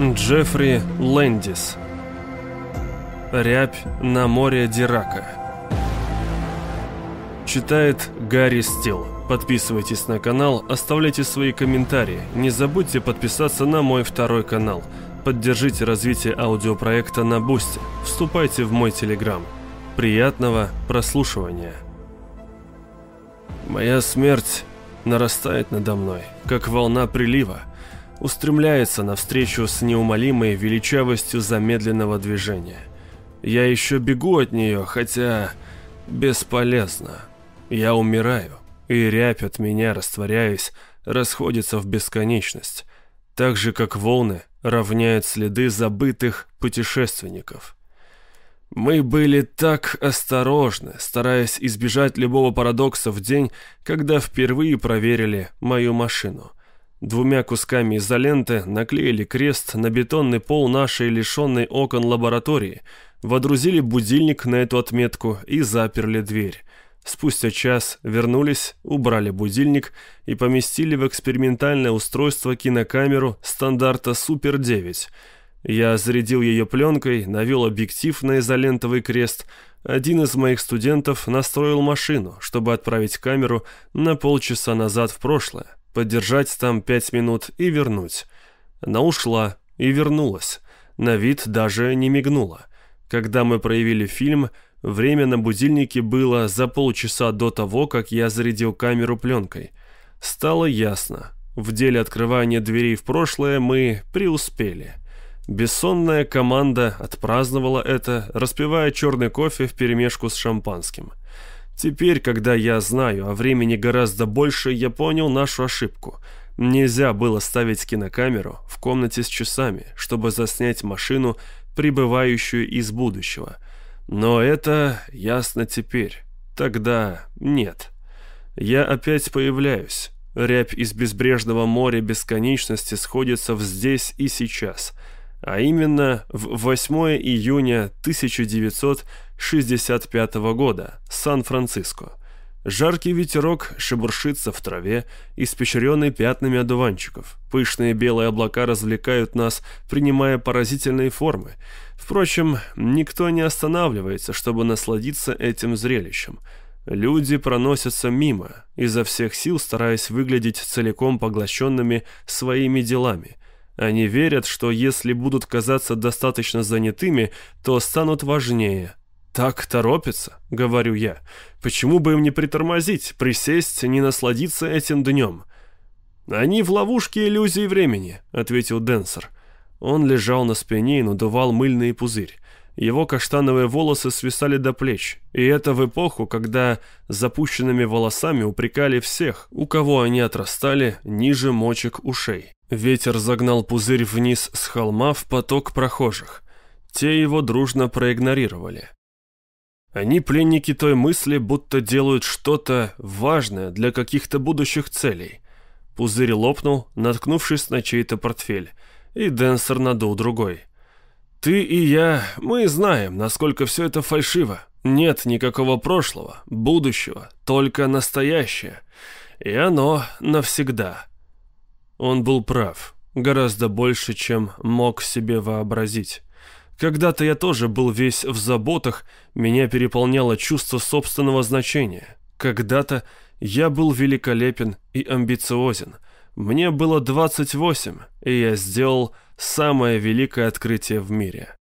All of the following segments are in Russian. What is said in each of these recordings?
Джеффри Лэндис Рябь на море Дирака Читает Гарри Стил Подписывайтесь на канал, оставляйте свои комментарии. Не забудьте подписаться на мой второй канал. Поддержите развитие аудиопроекта на Бусте. Вступайте в мой телеграм. Приятного прослушивания. Моя смерть нарастает надо мной, как волна прилива, устремляется навстречу с неумолимой величавостью замедленного движения. Я еще бегу от нее, хотя бесполезно. Я умираю и рябь от меня, растворяясь, расходится в бесконечность, так же, как волны равняют следы забытых путешественников. Мы были так осторожны, стараясь избежать любого парадокса в день, когда впервые проверили мою машину. Двумя кусками изоленты наклеили крест на бетонный пол нашей лишенной окон лаборатории, водрузили будильник на эту отметку и заперли дверь. Спустя час вернулись, убрали будильник и поместили в экспериментальное устройство кинокамеру стандарта Супер-9. Я зарядил ее пленкой, навел объектив на изолентовый крест. Один из моих студентов настроил машину, чтобы отправить камеру на полчаса назад в прошлое, подержать там пять минут и вернуть. Она ушла и вернулась. На вид даже не мигнула. Когда мы проявили фильм, Время на будильнике было за полчаса до того, как я зарядил камеру пленкой. Стало ясно. В деле открывания дверей в прошлое мы преуспели. Бессонная команда отпраздновала это, распивая черный кофе вперемешку с шампанским. Теперь, когда я знаю о времени гораздо больше, я понял нашу ошибку. Нельзя было ставить кинокамеру в комнате с часами, чтобы заснять машину, прибывающую из будущего – но это ясно теперь. Тогда нет. Я опять появляюсь. Рябь из безбрежного моря бесконечности сходится в здесь и сейчас. А именно в 8 июня 1965 года, Сан-Франциско. Жаркий ветерок шебуршится в траве, испещренный пятнами одуванчиков. Пышные белые облака развлекают нас, принимая поразительные формы. Впрочем, никто не останавливается, чтобы насладиться этим зрелищем. Люди проносятся мимо, изо всех сил стараясь выглядеть целиком поглощенными своими делами. Они верят, что если будут казаться достаточно занятыми, то станут важнее, «Так торопится», — говорю я. «Почему бы им не притормозить, присесть, не насладиться этим днем?» «Они в ловушке иллюзии времени», — ответил Денсер. Он лежал на спине и надувал мыльный пузырь. Его каштановые волосы свисали до плеч, и это в эпоху, когда запущенными волосами упрекали всех, у кого они отрастали ниже мочек ушей. Ветер загнал пузырь вниз с холма в поток прохожих. Те его дружно проигнорировали. Они пленники той мысли, будто делают что-то важное для каких-то будущих целей. Пузырь лопнул, наткнувшись на чей-то портфель, и Денсер надул другой. «Ты и я, мы знаем, насколько все это фальшиво. Нет никакого прошлого, будущего, только настоящее. И оно навсегда». Он был прав, гораздо больше, чем мог себе вообразить. Когда-то я тоже был весь в заботах, меня переполняло чувство собственного значения. Когда-то я был великолепен и амбициозен. Мне было 28, и я сделал самое великое открытие в мире.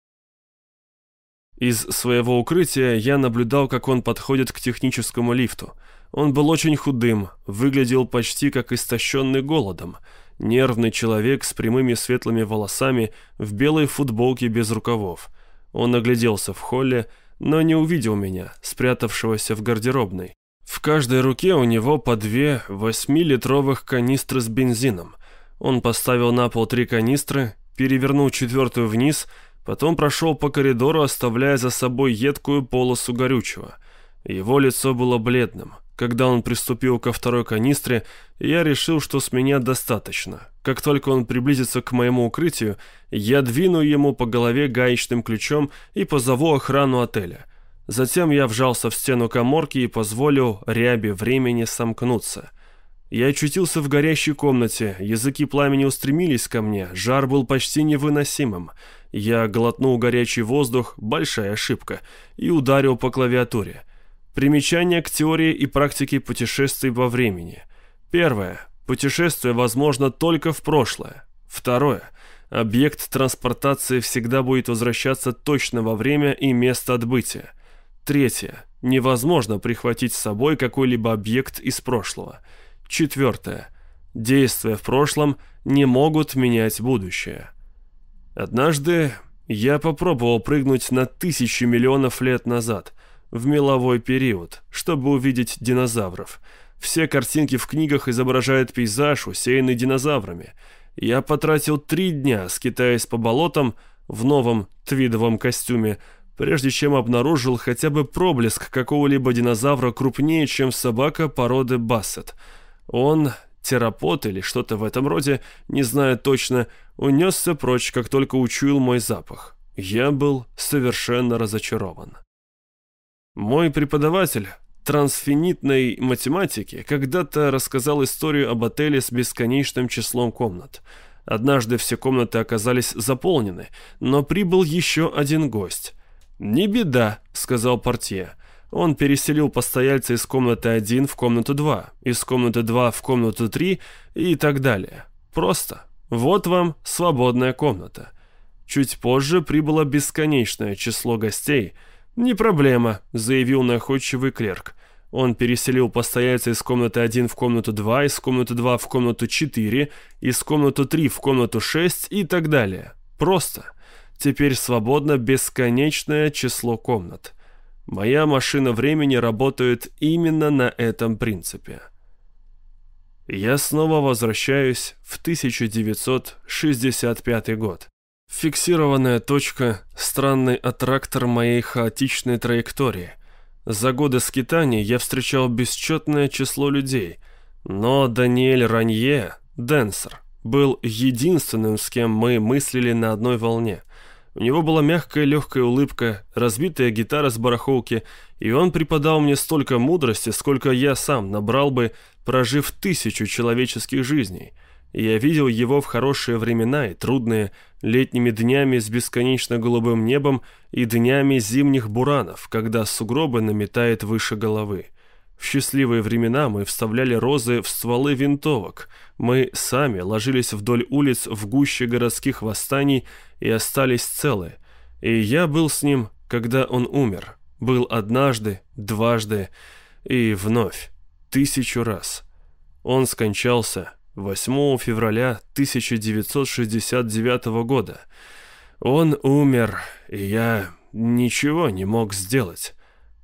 Из своего укрытия я наблюдал, как он подходит к техническому лифту. Он был очень худым, выглядел почти как истощенный голодом – Нервный человек с прямыми светлыми волосами в белой футболке без рукавов. Он огляделся в холле, но не увидел меня, спрятавшегося в гардеробной. В каждой руке у него по две восьмилитровых канистры с бензином. Он поставил на пол три канистры, перевернул четвертую вниз, потом прошел по коридору, оставляя за собой едкую полосу горючего. Его лицо было бледным. Когда он приступил ко второй канистре, я решил, что с меня достаточно. Как только он приблизится к моему укрытию, я двину ему по голове гаечным ключом и позову охрану отеля. Затем я вжался в стену коморки и позволил ряби времени сомкнуться. Я очутился в горящей комнате, языки пламени устремились ко мне, жар был почти невыносимым. Я глотнул горячий воздух, большая ошибка, и ударил по клавиатуре. Примечание к теории и практике путешествий во времени. Первое. Путешествие возможно только в прошлое. Второе. Объект транспортации всегда будет возвращаться точно во время и место отбытия. Третье. Невозможно прихватить с собой какой-либо объект из прошлого. Четвертое. Действия в прошлом не могут менять будущее. Однажды я попробовал прыгнуть на тысячи миллионов лет назад, в меловой период, чтобы увидеть динозавров. Все картинки в книгах изображают пейзаж, усеянный динозаврами. Я потратил три дня, скитаясь по болотам в новом твидовом костюме, прежде чем обнаружил хотя бы проблеск какого-либо динозавра крупнее, чем собака породы Бассет. Он, терапот или что-то в этом роде, не знаю точно, унесся прочь, как только учуял мой запах. Я был совершенно разочарован. Мой преподаватель трансфинитной математики когда-то рассказал историю об отеле с бесконечным числом комнат. Однажды все комнаты оказались заполнены, но прибыл еще один гость. «Не беда», — сказал портье. Он переселил постояльца из комнаты 1 в комнату 2, из комнаты 2 в комнату 3 и так далее. Просто. Вот вам свободная комната. Чуть позже прибыло бесконечное число гостей. «Не проблема», — заявил находчивый клерк. Он переселил постояльца из комнаты 1 в комнату 2, из комнаты 2 в комнату 4, из комнаты 3 в комнату 6 и так далее. Просто. Теперь свободно бесконечное число комнат. Моя машина времени работает именно на этом принципе. Я снова возвращаюсь в 1965 год. Фиксированная точка – странный аттрактор моей хаотичной траектории. За годы скитаний я встречал бесчетное число людей, но Даниэль Ранье, Денсер, был единственным, с кем мы мыслили на одной волне – у него была мягкая легкая улыбка, разбитая гитара с барахолки, и он преподал мне столько мудрости, сколько я сам набрал бы, прожив тысячу человеческих жизней. И я видел его в хорошие времена и трудные, летними днями с бесконечно голубым небом и днями зимних буранов, когда сугробы наметает выше головы. В счастливые времена мы вставляли розы в стволы винтовок. Мы сами ложились вдоль улиц в гуще городских восстаний и остались целы. И я был с ним, когда он умер. Был однажды, дважды и вновь, тысячу раз. Он скончался 8 февраля 1969 года. Он умер, и я ничего не мог сделать.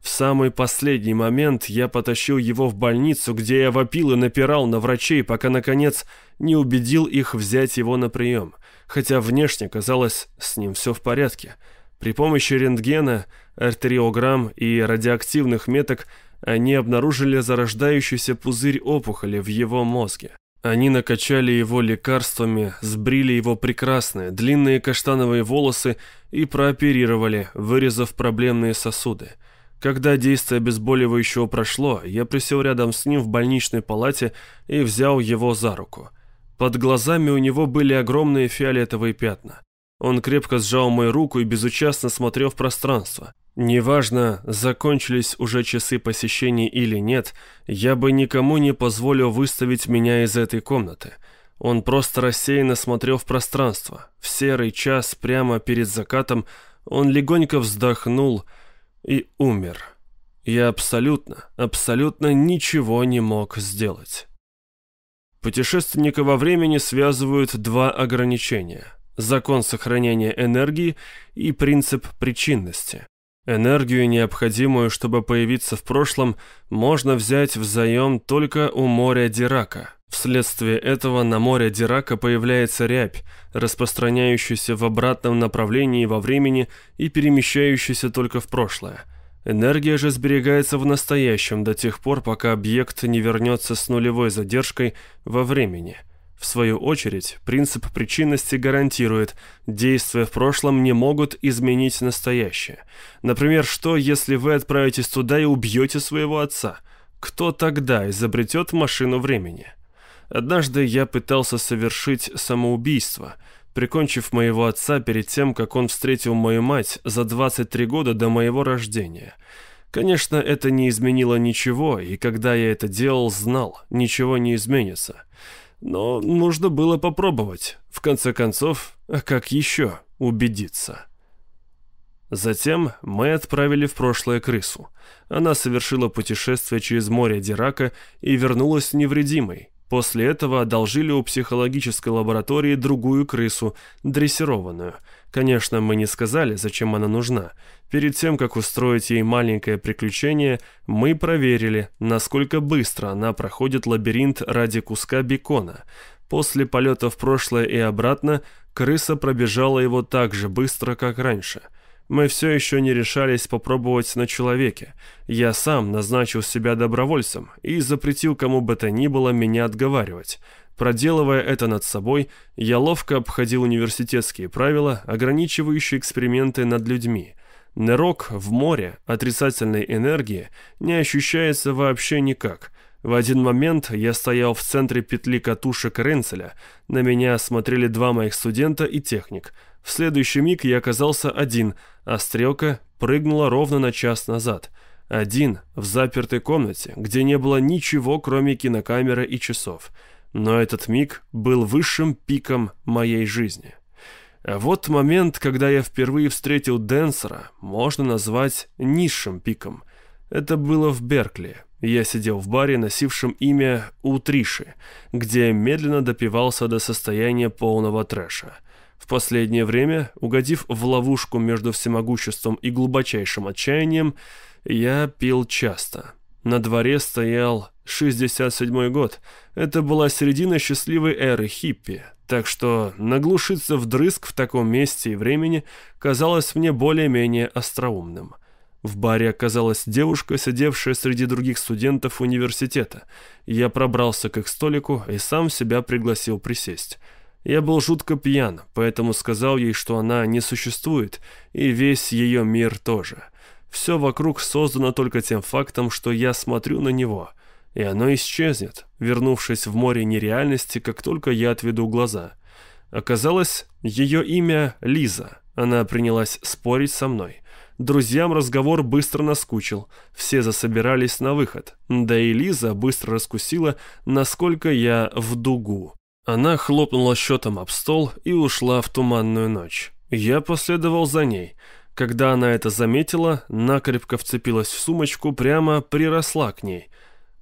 В самый последний момент я потащил его в больницу, где я вопил и напирал на врачей, пока, наконец, не убедил их взять его на прием. Хотя внешне казалось, с ним все в порядке. При помощи рентгена, артериограмм и радиоактивных меток они обнаружили зарождающийся пузырь опухоли в его мозге. Они накачали его лекарствами, сбрили его прекрасные, длинные каштановые волосы и прооперировали, вырезав проблемные сосуды. Когда действие обезболивающего прошло, я присел рядом с ним в больничной палате и взял его за руку. Под глазами у него были огромные фиолетовые пятна. Он крепко сжал мою руку и безучастно смотрел в пространство. Неважно, закончились уже часы посещений или нет, я бы никому не позволил выставить меня из этой комнаты. Он просто рассеянно смотрел в пространство. В серый час прямо перед закатом он легонько вздохнул – и умер. Я абсолютно, абсолютно ничего не мог сделать. Путешественника во времени связывают два ограничения – закон сохранения энергии и принцип причинности. Энергию, необходимую, чтобы появиться в прошлом, можно взять в только у моря Дирака. Вследствие этого на море Дирака появляется рябь, распространяющаяся в обратном направлении во времени и перемещающаяся только в прошлое. Энергия же сберегается в настоящем до тех пор, пока объект не вернется с нулевой задержкой во времени – в свою очередь, принцип причинности гарантирует, действия в прошлом не могут изменить настоящее. Например, что, если вы отправитесь туда и убьете своего отца? Кто тогда изобретет машину времени? Однажды я пытался совершить самоубийство, прикончив моего отца перед тем, как он встретил мою мать за 23 года до моего рождения. Конечно, это не изменило ничего, и когда я это делал, знал, ничего не изменится. Но нужно было попробовать. В конце концов, а как еще убедиться? Затем мы отправили в прошлое крысу. Она совершила путешествие через море Дирака и вернулась невредимой. После этого одолжили у психологической лаборатории другую крысу, дрессированную. Конечно, мы не сказали, зачем она нужна. Перед тем, как устроить ей маленькое приключение, мы проверили, насколько быстро она проходит лабиринт ради куска бекона. После полета в прошлое и обратно, крыса пробежала его так же быстро, как раньше – мы все еще не решались попробовать на человеке. Я сам назначил себя добровольцем и запретил кому бы то ни было меня отговаривать. Проделывая это над собой, я ловко обходил университетские правила, ограничивающие эксперименты над людьми. Нырок в море отрицательной энергии не ощущается вообще никак. В один момент я стоял в центре петли катушек Ренцеля, на меня смотрели два моих студента и техник – в следующий миг я оказался один, а стрелка прыгнула ровно на час назад. Один, в запертой комнате, где не было ничего, кроме кинокамеры и часов. Но этот миг был высшим пиком моей жизни. А вот момент, когда я впервые встретил Денсера, можно назвать низшим пиком. Это было в Беркли. Я сидел в баре, носившем имя Утриши, где медленно допивался до состояния полного трэша. В последнее время, угодив в ловушку между всемогуществом и глубочайшим отчаянием, я пил часто. На дворе стоял 67-й год. Это была середина счастливой эры хиппи, так что наглушиться вдрызг в таком месте и времени казалось мне более-менее остроумным. В баре оказалась девушка, сидевшая среди других студентов университета. Я пробрался к их столику и сам себя пригласил присесть. Я был жутко пьян, поэтому сказал ей, что она не существует, и весь ее мир тоже. Все вокруг создано только тем фактом, что я смотрю на него, и оно исчезнет, вернувшись в море нереальности, как только я отведу глаза. Оказалось, ее имя Лиза. Она принялась спорить со мной. Друзьям разговор быстро наскучил, все засобирались на выход, да и Лиза быстро раскусила, насколько я в дугу. Она хлопнула счетом об стол и ушла в туманную ночь. Я последовал за ней. Когда она это заметила, накрепко вцепилась в сумочку, прямо приросла к ней.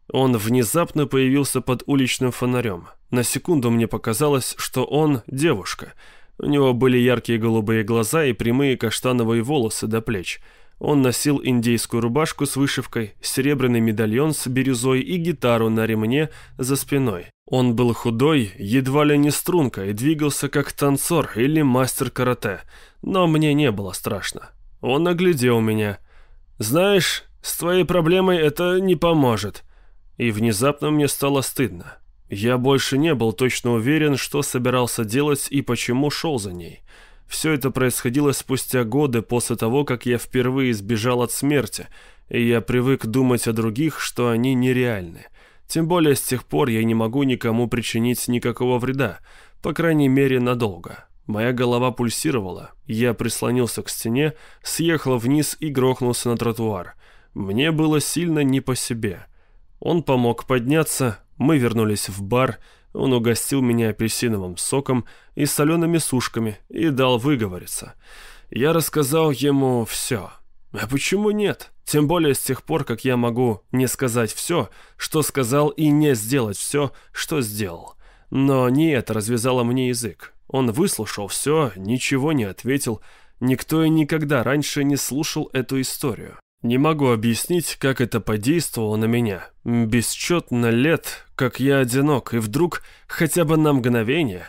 Он внезапно появился под уличным фонарем. На секунду мне показалось, что он девушка. У него были яркие голубые глаза и прямые каштановые волосы до плеч – он носил индейскую рубашку с вышивкой, серебряный медальон с бирюзой и гитару на ремне за спиной. Он был худой, едва ли не струнка, и двигался как танцор или мастер карате. Но мне не было страшно. Он оглядел меня. «Знаешь, с твоей проблемой это не поможет». И внезапно мне стало стыдно. Я больше не был точно уверен, что собирался делать и почему шел за ней. Все это происходило спустя годы после того, как я впервые сбежал от смерти, и я привык думать о других, что они нереальны. Тем более с тех пор я не могу никому причинить никакого вреда, по крайней мере надолго. Моя голова пульсировала, я прислонился к стене, съехал вниз и грохнулся на тротуар. Мне было сильно не по себе. Он помог подняться, мы вернулись в бар, он угостил меня апельсиновым соком и солеными сушками и дал выговориться. Я рассказал ему все. А почему нет? Тем более с тех пор, как я могу не сказать все, что сказал, и не сделать все, что сделал. Но не это развязало мне язык. Он выслушал все, ничего не ответил. Никто и никогда раньше не слушал эту историю. Не могу объяснить, как это подействовало на меня. Бесчетно лет, как я одинок, и вдруг, хотя бы на мгновение,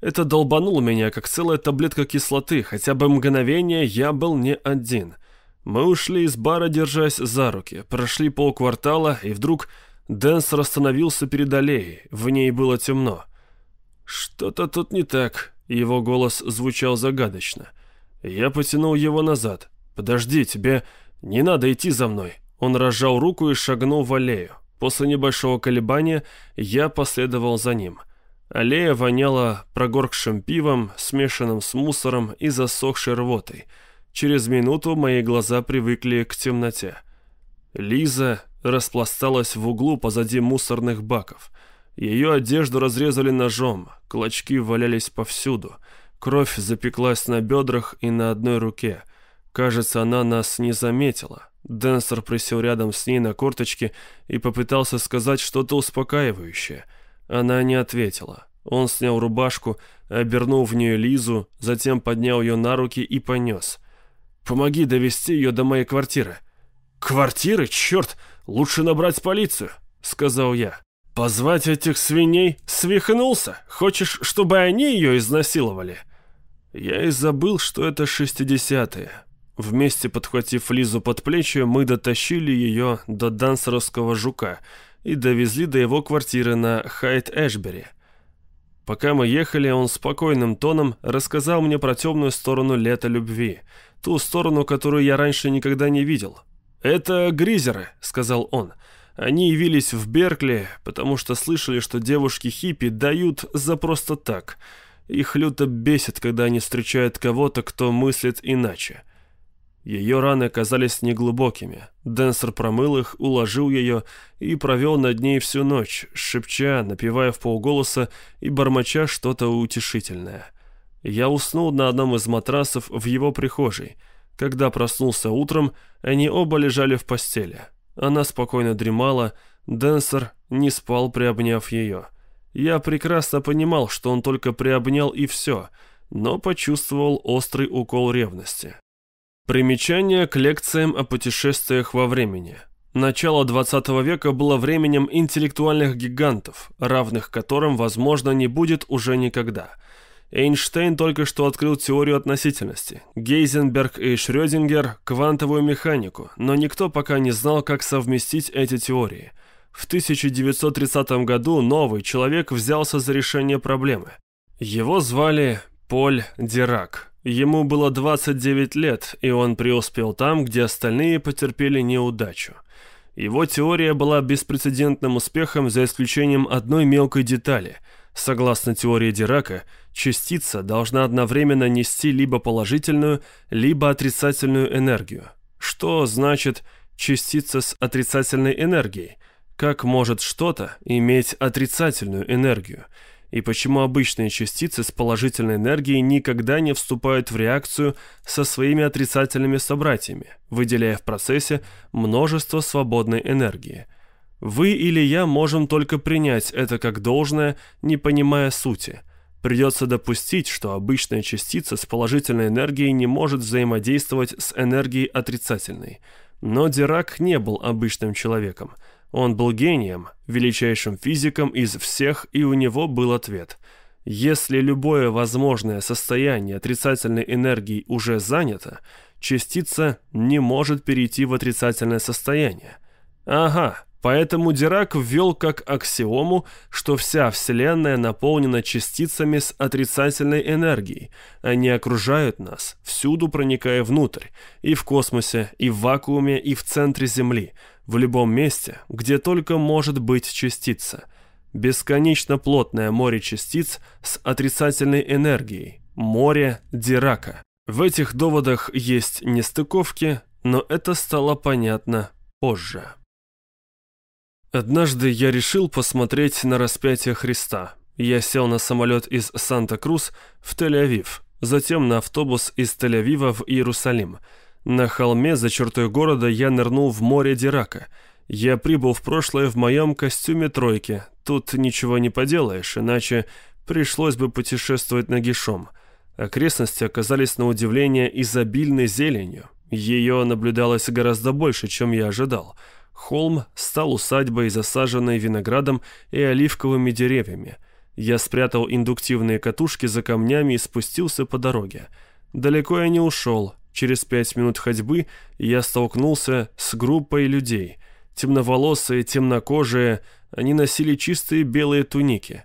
это долбануло меня, как целая таблетка кислоты, хотя бы мгновение я был не один. Мы ушли из бара, держась за руки, прошли полквартала, и вдруг Дэнсер остановился перед аллеей, в ней было темно. «Что-то тут не так», — его голос звучал загадочно. Я потянул его назад. «Подожди, тебе...» «Не надо идти за мной!» Он разжал руку и шагнул в аллею. После небольшого колебания я последовал за ним. Аллея воняла прогоркшим пивом, смешанным с мусором и засохшей рвотой. Через минуту мои глаза привыкли к темноте. Лиза распласталась в углу позади мусорных баков. Ее одежду разрезали ножом, клочки валялись повсюду. Кровь запеклась на бедрах и на одной руке. Кажется, она нас не заметила. Денсер присел рядом с ней на корточке и попытался сказать что-то успокаивающее. Она не ответила. Он снял рубашку, обернул в нее Лизу, затем поднял ее на руки и понес. «Помоги довести ее до моей квартиры». «Квартиры? Черт! Лучше набрать полицию», — сказал я. «Позвать этих свиней? Свихнулся? Хочешь, чтобы они ее изнасиловали?» Я и забыл, что это шестидесятые. Вместе подхватив Лизу под плечи, мы дотащили ее до дансеровского жука и довезли до его квартиры на Хайт-Эшбери. Пока мы ехали, он спокойным тоном рассказал мне про темную сторону лета любви, ту сторону, которую я раньше никогда не видел. «Это гризеры», — сказал он. «Они явились в Беркли, потому что слышали, что девушки-хиппи дают за просто так. Их люто бесит, когда они встречают кого-то, кто мыслит иначе». Ее раны оказались неглубокими. Денсер промыл их, уложил ее и провел над ней всю ночь, шепча, напевая в полголоса и бормоча что-то утешительное. Я уснул на одном из матрасов в его прихожей. Когда проснулся утром, они оба лежали в постели. Она спокойно дремала, Денсер не спал, приобняв ее. Я прекрасно понимал, что он только приобнял и все, но почувствовал острый укол ревности. Примечание к лекциям о путешествиях во времени. Начало 20 века было временем интеллектуальных гигантов, равных которым, возможно, не будет уже никогда. Эйнштейн только что открыл теорию относительности, Гейзенберг и Шрёдингер – квантовую механику, но никто пока не знал, как совместить эти теории. В 1930 году новый человек взялся за решение проблемы. Его звали Поль Дирак – Ему было 29 лет, и он преуспел там, где остальные потерпели неудачу. Его теория была беспрецедентным успехом за исключением одной мелкой детали. Согласно теории Дирака, частица должна одновременно нести либо положительную, либо отрицательную энергию. Что значит частица с отрицательной энергией? Как может что-то иметь отрицательную энергию? и почему обычные частицы с положительной энергией никогда не вступают в реакцию со своими отрицательными собратьями, выделяя в процессе множество свободной энергии. Вы или я можем только принять это как должное, не понимая сути. Придется допустить, что обычная частица с положительной энергией не может взаимодействовать с энергией отрицательной. Но Дирак не был обычным человеком – он был гением, величайшим физиком из всех, и у него был ответ. Если любое возможное состояние отрицательной энергии уже занято, частица не может перейти в отрицательное состояние. Ага, поэтому Дирак ввел как аксиому, что вся Вселенная наполнена частицами с отрицательной энергией. Они окружают нас, всюду проникая внутрь, и в космосе, и в вакууме, и в центре Земли – в любом месте, где только может быть частица. Бесконечно плотное море частиц с отрицательной энергией. Море Дирака. В этих доводах есть нестыковки, но это стало понятно позже. Однажды я решил посмотреть на распятие Христа. Я сел на самолет из Санта-Крус в Тель-Авив, затем на автобус из Тель-Авива в Иерусалим – на холме за чертой города я нырнул в море Дирака. Я прибыл в прошлое в моем костюме тройки. Тут ничего не поделаешь, иначе пришлось бы путешествовать нагишом. Окрестности оказались на удивление изобильной зеленью. Ее наблюдалось гораздо больше, чем я ожидал. Холм стал усадьбой, засаженной виноградом и оливковыми деревьями. Я спрятал индуктивные катушки за камнями и спустился по дороге. Далеко я не ушел, Через пять минут ходьбы я столкнулся с группой людей. Темноволосые, темнокожие, они носили чистые белые туники.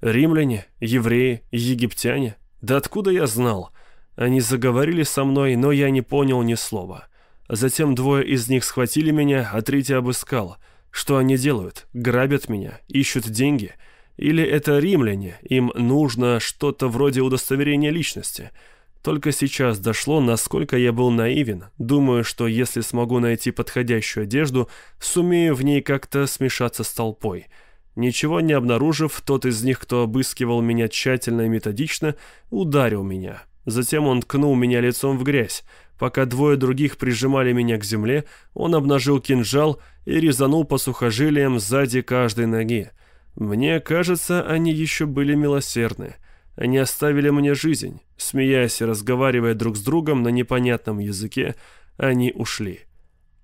Римляне, евреи, египтяне. Да откуда я знал? Они заговорили со мной, но я не понял ни слова. Затем двое из них схватили меня, а третий обыскал. Что они делают? Грабят меня? Ищут деньги? Или это римляне? Им нужно что-то вроде удостоверения личности? Только сейчас дошло, насколько я был наивен, думаю, что если смогу найти подходящую одежду, сумею в ней как-то смешаться с толпой. Ничего не обнаружив, тот из них, кто обыскивал меня тщательно и методично, ударил меня. Затем он ткнул меня лицом в грязь. Пока двое других прижимали меня к земле, он обнажил кинжал и резанул по сухожилиям сзади каждой ноги. Мне кажется, они еще были милосердны. Они оставили мне жизнь. Смеясь и разговаривая друг с другом на непонятном языке, они ушли.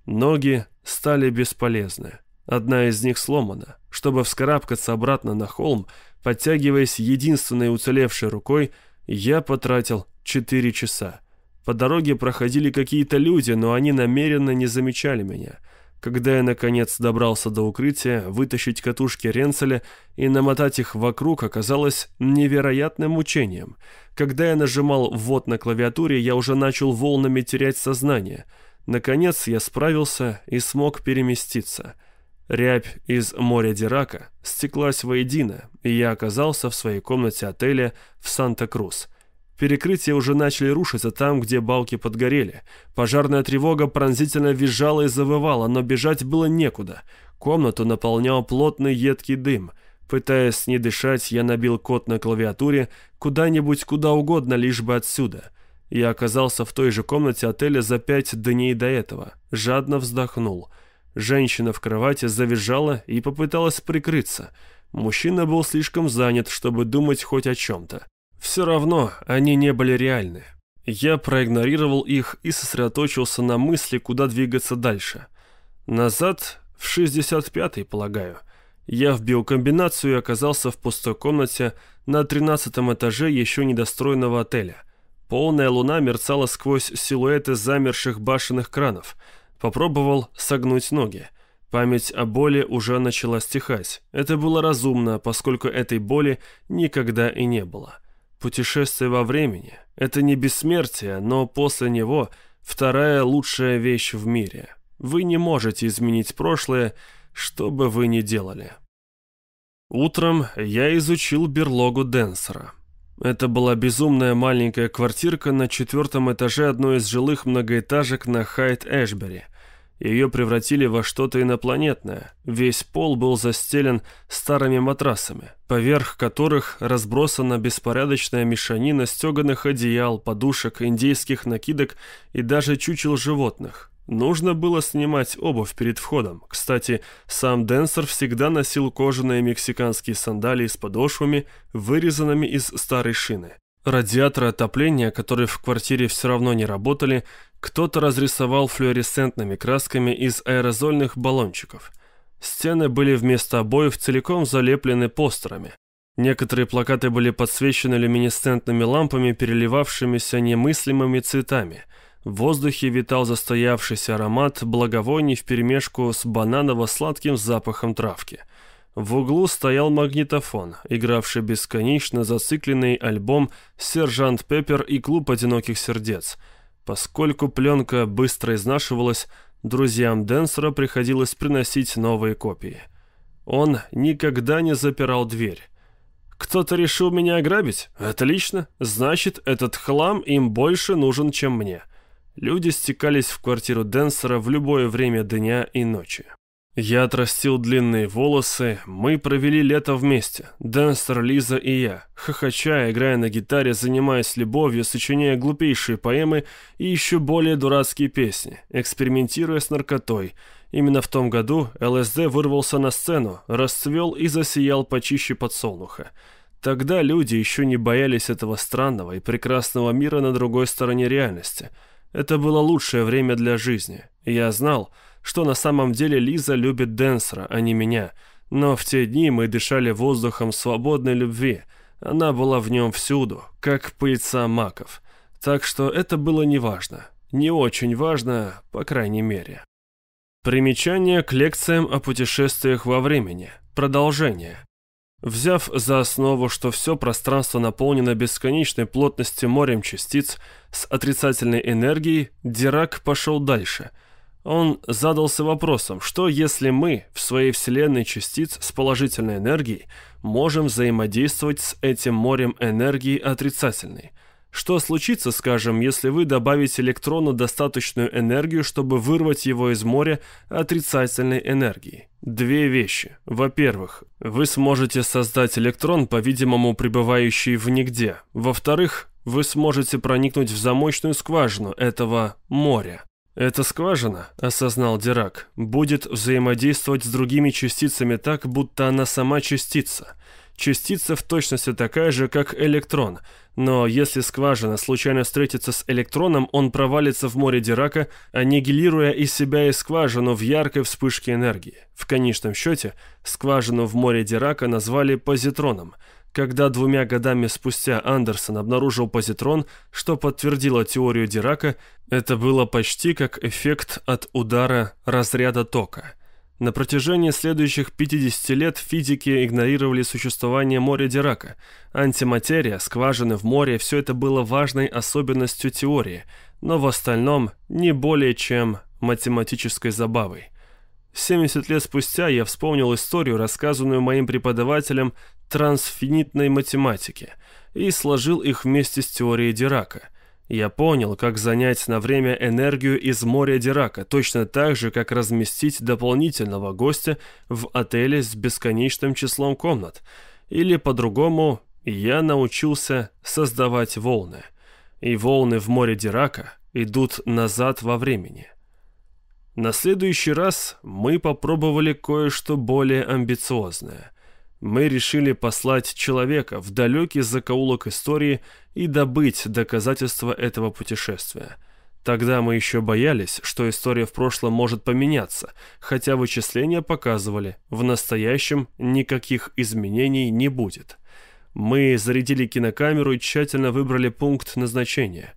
Ноги стали бесполезны. Одна из них сломана. Чтобы вскарабкаться обратно на холм, подтягиваясь единственной уцелевшей рукой, я потратил четыре часа. По дороге проходили какие-то люди, но они намеренно не замечали меня. Когда я, наконец, добрался до укрытия, вытащить катушки Ренцеля и намотать их вокруг оказалось невероятным мучением. Когда я нажимал «ввод» на клавиатуре, я уже начал волнами терять сознание. Наконец я справился и смог переместиться. Рябь из моря Дирака стеклась воедино, и я оказался в своей комнате отеля в Санта-Крус. Перекрытия уже начали рушиться там, где балки подгорели. Пожарная тревога пронзительно визжала и завывала, но бежать было некуда. Комнату наполнял плотный едкий дым. Пытаясь не дышать, я набил код на клавиатуре куда-нибудь куда угодно, лишь бы отсюда. Я оказался в той же комнате отеля за пять дней до этого. Жадно вздохнул. Женщина в кровати завизжала и попыталась прикрыться. Мужчина был слишком занят, чтобы думать хоть о чем-то. Все равно они не были реальны. Я проигнорировал их и сосредоточился на мысли, куда двигаться дальше. Назад, в 65-й, полагаю. Я вбил комбинацию и оказался в пустой комнате на 13 этаже еще недостроенного отеля. Полная луна мерцала сквозь силуэты замерших башенных кранов – Попробовал согнуть ноги. Память о боли уже начала стихать. Это было разумно, поскольку этой боли никогда и не было. Путешествие во времени – это не бессмертие, но после него вторая лучшая вещь в мире. Вы не можете изменить прошлое, что бы вы ни делали. Утром я изучил берлогу Денсера. Это была безумная маленькая квартирка на четвертом этаже одной из жилых многоэтажек на Хайт-Эшбери. Ее превратили во что-то инопланетное. Весь пол был застелен старыми матрасами, поверх которых разбросана беспорядочная мешанина стеганых одеял, подушек, индейских накидок и даже чучел животных. Нужно было снимать обувь перед входом. Кстати, сам Денсер всегда носил кожаные мексиканские сандалии с подошвами, вырезанными из старой шины. Радиаторы отопления, которые в квартире все равно не работали, кто-то разрисовал флуоресцентными красками из аэрозольных баллончиков. Стены были вместо обоев целиком залеплены постерами. Некоторые плакаты были подсвечены люминесцентными лампами, переливавшимися немыслимыми цветами – в воздухе витал застоявшийся аромат благовоний вперемешку с бананово-сладким запахом травки. В углу стоял магнитофон, игравший бесконечно зацикленный альбом «Сержант Пеппер и клуб одиноких сердец». Поскольку пленка быстро изнашивалась, друзьям Денсера приходилось приносить новые копии. Он никогда не запирал дверь. «Кто-то решил меня ограбить? Отлично. Значит, этот хлам им больше нужен, чем мне». Люди стекались в квартиру Денсера в любое время дня и ночи. Я отрастил длинные волосы, мы провели лето вместе, Денсер, Лиза и я, хохоча, играя на гитаре, занимаясь любовью, сочиняя глупейшие поэмы и еще более дурацкие песни, экспериментируя с наркотой. Именно в том году ЛСД вырвался на сцену, расцвел и засиял почище подсолнуха. Тогда люди еще не боялись этого странного и прекрасного мира на другой стороне реальности – это было лучшее время для жизни. Я знал, что на самом деле Лиза любит Денсера, а не меня. Но в те дни мы дышали воздухом свободной любви. Она была в нем всюду, как пыльца маков. Так что это было неважно. Не очень важно, по крайней мере. Примечание к лекциям о путешествиях во времени. Продолжение. Взяв за основу, что все пространство наполнено бесконечной плотностью морем частиц с отрицательной энергией, Дирак пошел дальше. Он задался вопросом, что если мы в своей вселенной частиц с положительной энергией можем взаимодействовать с этим морем энергии отрицательной? Что случится, скажем, если вы добавите электрону достаточную энергию, чтобы вырвать его из моря отрицательной энергии? Две вещи. Во-первых, вы сможете создать электрон, по-видимому, пребывающий в нигде. Во-вторых, вы сможете проникнуть в замочную скважину этого моря. Эта скважина, осознал Дирак, будет взаимодействовать с другими частицами так, будто она сама частица. Частица в точности такая же, как электрон, но если скважина случайно встретится с электроном, он провалится в море Дирака, аннигилируя из себя и скважину в яркой вспышке энергии. В конечном счете, скважину в море Дирака назвали позитроном – когда двумя годами спустя Андерсон обнаружил позитрон, что подтвердило теорию Дирака, это было почти как эффект от удара разряда тока. На протяжении следующих 50 лет физики игнорировали существование моря Дирака. Антиматерия, скважины в море – все это было важной особенностью теории, но в остальном не более чем математической забавой. 70 лет спустя я вспомнил историю, рассказанную моим преподавателем трансфинитной математики, и сложил их вместе с теорией Дирака. Я понял, как занять на время энергию из моря Дирака, точно так же, как разместить дополнительного гостя в отеле с бесконечным числом комнат. Или по-другому, я научился создавать волны. И волны в море Дирака идут назад во времени. На следующий раз мы попробовали кое-что более амбициозное. Мы решили послать человека в далекий закоулок истории и добыть доказательства этого путешествия. Тогда мы еще боялись, что история в прошлом может поменяться, хотя вычисления показывали, в настоящем никаких изменений не будет. Мы зарядили кинокамеру и тщательно выбрали пункт назначения.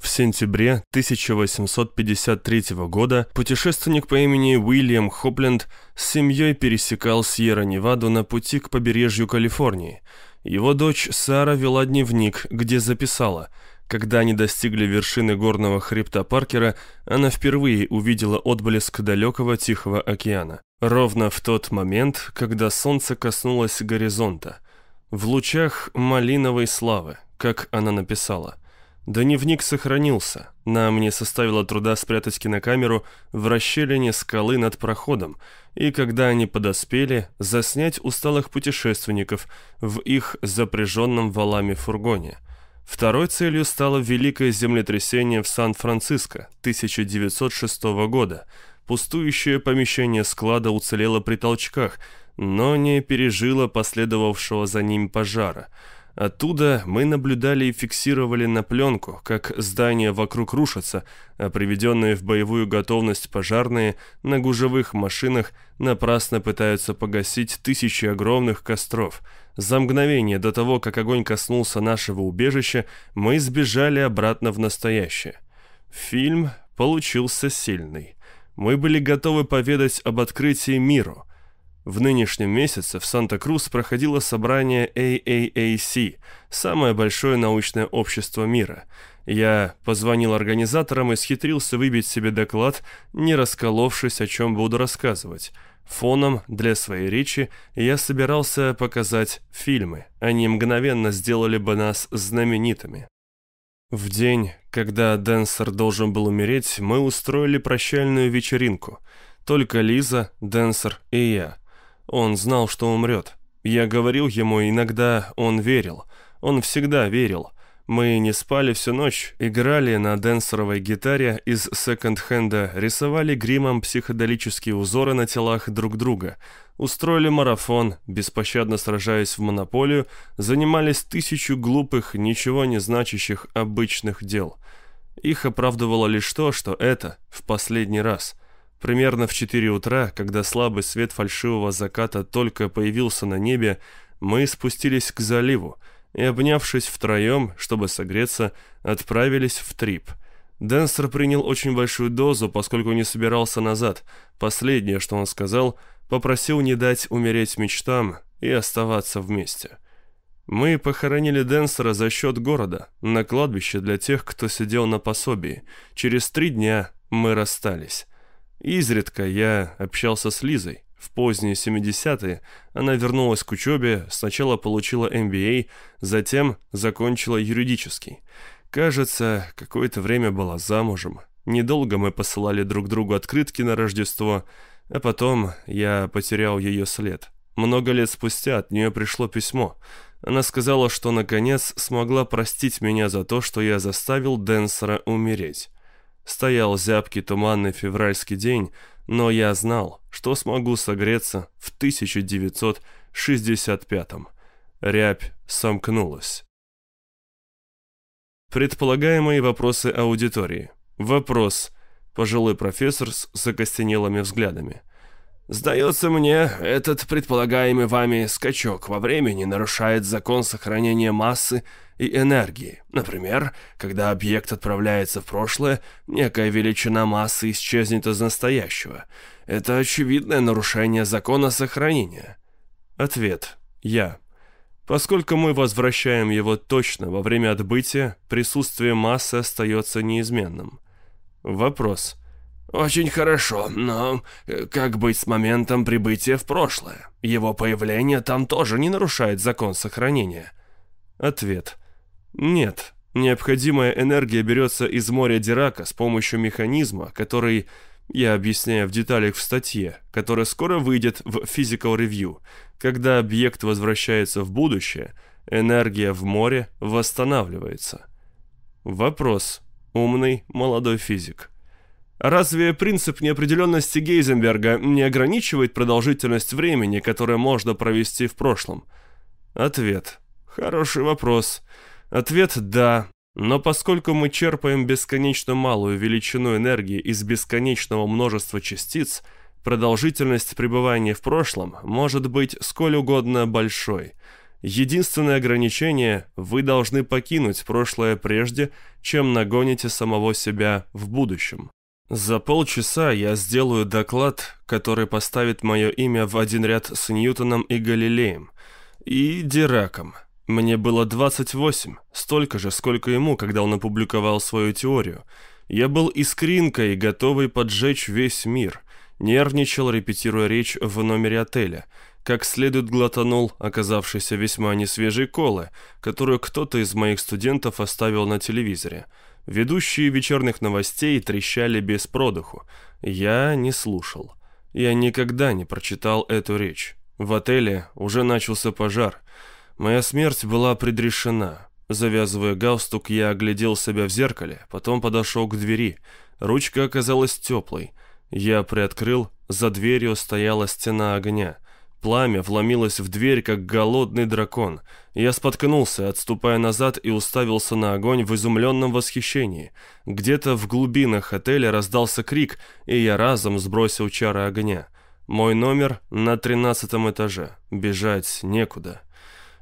В сентябре 1853 года путешественник по имени Уильям Хопленд с семьей пересекал Сьерра-Неваду на пути к побережью Калифорнии. Его дочь Сара вела дневник, где записала «Когда они достигли вершины горного хребта Паркера, она впервые увидела отблеск далекого Тихого океана. Ровно в тот момент, когда солнце коснулось горизонта. В лучах малиновой славы, как она написала. Дневник сохранился. Нам не составило труда спрятать кинокамеру в расщелине скалы над проходом, и когда они подоспели, заснять усталых путешественников в их запряженном валами фургоне. Второй целью стало великое землетрясение в Сан-Франциско 1906 года. Пустующее помещение склада уцелело при толчках, но не пережило последовавшего за ним пожара – Оттуда мы наблюдали и фиксировали на пленку, как здания вокруг рушатся, а приведенные в боевую готовность пожарные на гужевых машинах напрасно пытаются погасить тысячи огромных костров. За мгновение до того, как огонь коснулся нашего убежища, мы сбежали обратно в настоящее. Фильм получился сильный. Мы были готовы поведать об открытии миру – в нынешнем месяце в Санта-Крус проходило собрание AAAC, самое большое научное общество мира. Я позвонил организаторам и схитрился выбить себе доклад, не расколовшись, о чем буду рассказывать. Фоном для своей речи я собирался показать фильмы. Они мгновенно сделали бы нас знаменитыми. В день, когда Денсер должен был умереть, мы устроили прощальную вечеринку. Только Лиза, Денсер и я. Он знал, что умрет. Я говорил ему, иногда он верил. Он всегда верил. Мы не спали всю ночь, играли на денсеровой гитаре из секонд-хенда, рисовали гримом психоделические узоры на телах друг друга, устроили марафон, беспощадно сражаясь в монополию, занимались тысячу глупых, ничего не значащих обычных дел. Их оправдывало лишь то, что это в последний раз. Примерно в 4 утра, когда слабый свет фальшивого заката только появился на небе, мы спустились к заливу и, обнявшись втроем, чтобы согреться, отправились в трип. Денстер принял очень большую дозу, поскольку не собирался назад. Последнее, что он сказал, попросил не дать умереть мечтам и оставаться вместе. Мы похоронили Денсера за счет города, на кладбище для тех, кто сидел на пособии. Через три дня мы расстались. Изредка я общался с Лизой. В поздние 70-е она вернулась к учебе, сначала получила MBA, затем закончила юридический. Кажется, какое-то время была замужем. Недолго мы посылали друг другу открытки на Рождество, а потом я потерял ее след. Много лет спустя от нее пришло письмо. Она сказала, что наконец смогла простить меня за то, что я заставил Денсера умереть. Стоял зябкий туманный февральский день, но я знал, что смогу согреться в 1965-м. Рябь сомкнулась. Предполагаемые вопросы аудитории. Вопрос. Пожилой профессор с закостенелыми взглядами. Сдается мне, этот предполагаемый вами скачок во времени нарушает закон сохранения массы и энергии. Например, когда объект отправляется в прошлое, некая величина массы исчезнет из настоящего. Это очевидное нарушение закона сохранения. Ответ. Я. Поскольку мы возвращаем его точно во время отбытия, присутствие массы остается неизменным. Вопрос. «Очень хорошо, но э, как быть с моментом прибытия в прошлое? Его появление там тоже не нарушает закон сохранения?» Ответ. «Нет. Необходимая энергия берется из моря Дирака с помощью механизма, который я объясняю в деталях в статье, которая скоро выйдет в Physical Review. Когда объект возвращается в будущее, энергия в море восстанавливается». Вопрос. Умный молодой физик. Разве принцип неопределенности Гейзенберга не ограничивает продолжительность времени, которое можно провести в прошлом? Ответ. Хороший вопрос. Ответ «да». Но поскольку мы черпаем бесконечно малую величину энергии из бесконечного множества частиц, продолжительность пребывания в прошлом может быть сколь угодно большой. Единственное ограничение – вы должны покинуть прошлое прежде, чем нагоните самого себя в будущем. За полчаса я сделаю доклад, который поставит мое имя в один ряд с Ньютоном и Галилеем. И Дираком. Мне было 28, столько же, сколько ему, когда он опубликовал свою теорию. Я был искринкой, готовый поджечь весь мир. Нервничал, репетируя речь в номере отеля. Как следует глотанул оказавшийся весьма несвежей колы, которую кто-то из моих студентов оставил на телевизоре. Ведущие вечерних новостей трещали без продыху. Я не слушал. Я никогда не прочитал эту речь. В отеле уже начался пожар. Моя смерть была предрешена. Завязывая галстук, я оглядел себя в зеркале, потом подошел к двери. Ручка оказалась теплой. Я приоткрыл, за дверью стояла стена огня — Пламя вломилось в дверь, как голодный дракон. Я споткнулся, отступая назад и уставился на огонь в изумленном восхищении. Где-то в глубинах отеля раздался крик, и я разом сбросил чары огня. Мой номер на тринадцатом этаже. Бежать некуда.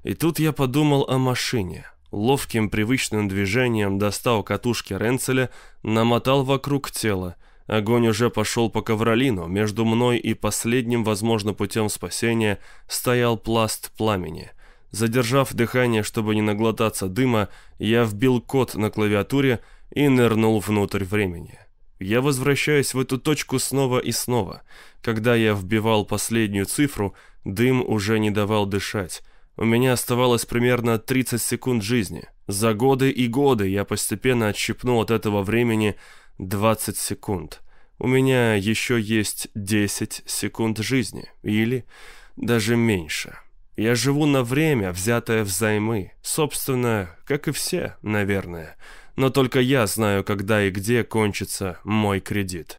И тут я подумал о машине. Ловким привычным движением достал катушки Ренцеля, намотал вокруг тела — Огонь уже пошел по ковролину, между мной и последним, возможно, путем спасения, стоял пласт пламени. Задержав дыхание, чтобы не наглотаться дыма, я вбил код на клавиатуре и нырнул внутрь времени. Я возвращаюсь в эту точку снова и снова. Когда я вбивал последнюю цифру, дым уже не давал дышать. У меня оставалось примерно 30 секунд жизни. За годы и годы я постепенно отщипнул от этого времени 20 секунд. У меня еще есть 10 секунд жизни. Или даже меньше. Я живу на время, взятое взаймы. Собственно, как и все, наверное. Но только я знаю, когда и где кончится мой кредит.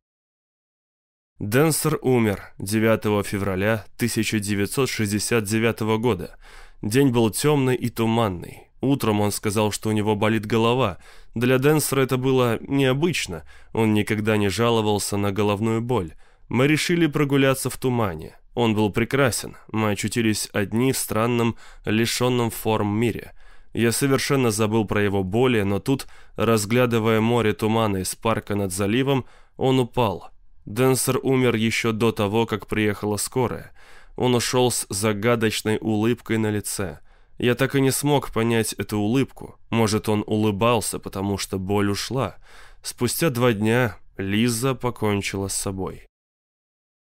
Денсер умер 9 февраля 1969 года. День был темный и туманный. Утром он сказал, что у него болит голова. Для Денсера это было необычно. Он никогда не жаловался на головную боль. Мы решили прогуляться в тумане. Он был прекрасен. Мы очутились одни в странном, лишенном форм мире. Я совершенно забыл про его боли, но тут, разглядывая море тумана из парка над заливом, он упал. Денсер умер еще до того, как приехала скорая. Он ушел с загадочной улыбкой на лице. Я так и не смог понять эту улыбку. Может, он улыбался, потому что боль ушла. Спустя два дня Лиза покончила с собой.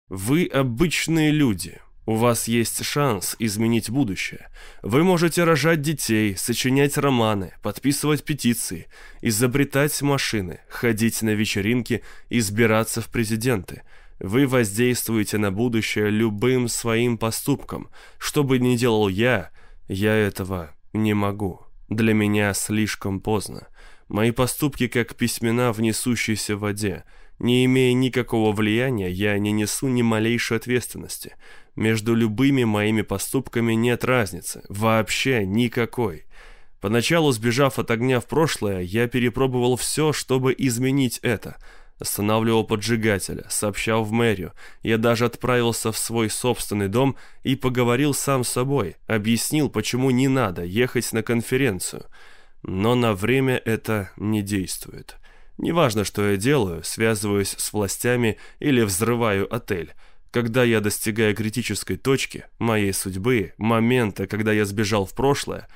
Вы обычные люди. У вас есть шанс изменить будущее. Вы можете рожать детей, сочинять романы, подписывать петиции, изобретать машины, ходить на вечеринки, избираться в президенты. Вы воздействуете на будущее любым своим поступком. Что бы ни делал я, я этого не могу. Для меня слишком поздно. Мои поступки как письмена в несущейся воде. Не имея никакого влияния, я не несу ни малейшей ответственности. Между любыми моими поступками нет разницы. Вообще никакой. Поначалу, сбежав от огня в прошлое, я перепробовал все, чтобы изменить это. Останавливал поджигателя, сообщал в мэрию. Я даже отправился в свой собственный дом и поговорил сам с собой. Объяснил, почему не надо ехать на конференцию. Но на время это не действует. Неважно, что я делаю, связываюсь с властями или взрываю отель. Когда я достигаю критической точки, моей судьбы, момента, когда я сбежал в прошлое,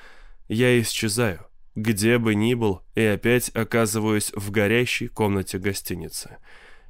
я исчезаю, где бы ни был, и опять оказываюсь в горящей комнате гостиницы.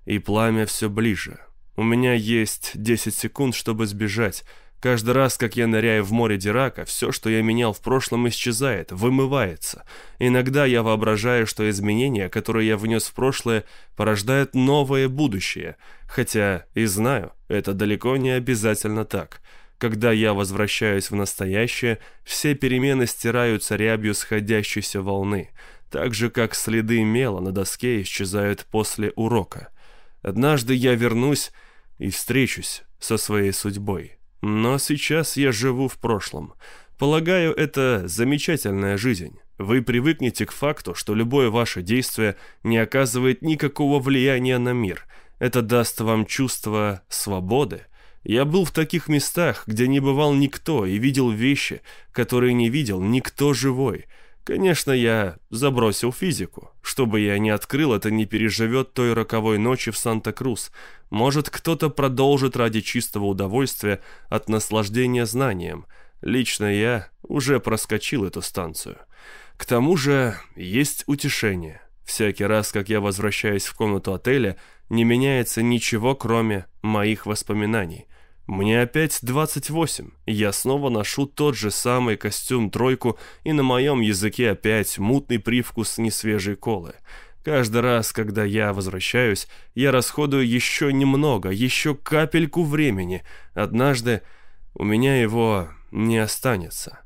И пламя все ближе. У меня есть 10 секунд, чтобы сбежать, Каждый раз, как я ныряю в море Дирака, все, что я менял в прошлом, исчезает, вымывается. Иногда я воображаю, что изменения, которые я внес в прошлое, порождают новое будущее. Хотя и знаю, это далеко не обязательно так. Когда я возвращаюсь в настоящее, все перемены стираются рябью сходящейся волны, так же, как следы мела на доске исчезают после урока. Однажды я вернусь и встречусь со своей судьбой. Но сейчас я живу в прошлом. Полагаю, это замечательная жизнь. Вы привыкнете к факту, что любое ваше действие не оказывает никакого влияния на мир. Это даст вам чувство свободы. Я был в таких местах, где не бывал никто и видел вещи, которые не видел никто живой. Конечно, я забросил физику. Что бы я ни открыл, это не переживет той роковой ночи в Санта-Крус. Может, кто-то продолжит ради чистого удовольствия от наслаждения знанием. Лично я уже проскочил эту станцию. К тому же есть утешение. Всякий раз, как я возвращаюсь в комнату отеля, не меняется ничего, кроме моих воспоминаний. Мне опять 28, я снова ношу тот же самый костюм-тройку, и на моем языке опять мутный привкус несвежей колы. Каждый раз, когда я возвращаюсь, я расходую еще немного, еще капельку времени. Однажды у меня его не останется.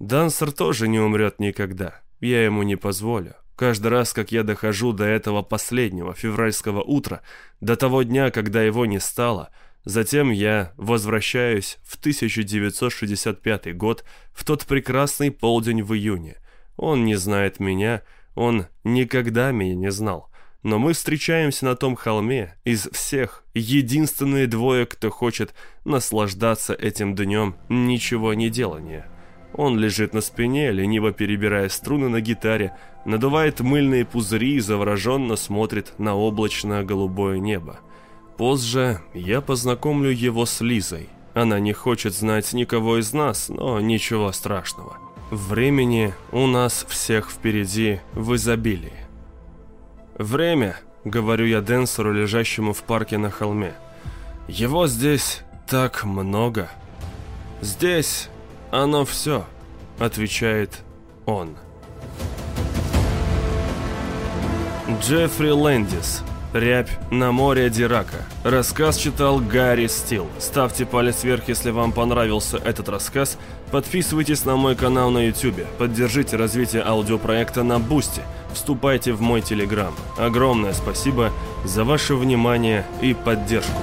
Дансер тоже не умрет никогда, я ему не позволю. Каждый раз, как я дохожу до этого последнего февральского утра, до того дня, когда его не стало – Затем я возвращаюсь в 1965 год, в тот прекрасный полдень в июне. Он не знает меня, он никогда меня не знал. Но мы встречаемся на том холме, из всех, единственные двое, кто хочет наслаждаться этим днем ничего не делания. Он лежит на спине, лениво перебирая струны на гитаре, надувает мыльные пузыри и завороженно смотрит на облачно-голубое небо. Позже я познакомлю его с Лизой. Она не хочет знать никого из нас, но ничего страшного. Времени у нас всех впереди в изобилии. «Время», — говорю я Денсеру, лежащему в парке на холме. «Его здесь так много». «Здесь оно все», — отвечает он. Джеффри Лэндис Рябь на море Дирака. Рассказ читал Гарри Стил. Ставьте палец вверх, если вам понравился этот рассказ. Подписывайтесь на мой канал на YouTube. Поддержите развитие аудиопроекта на Бусти. Вступайте в мой Телеграм. Огромное спасибо за ваше внимание и поддержку.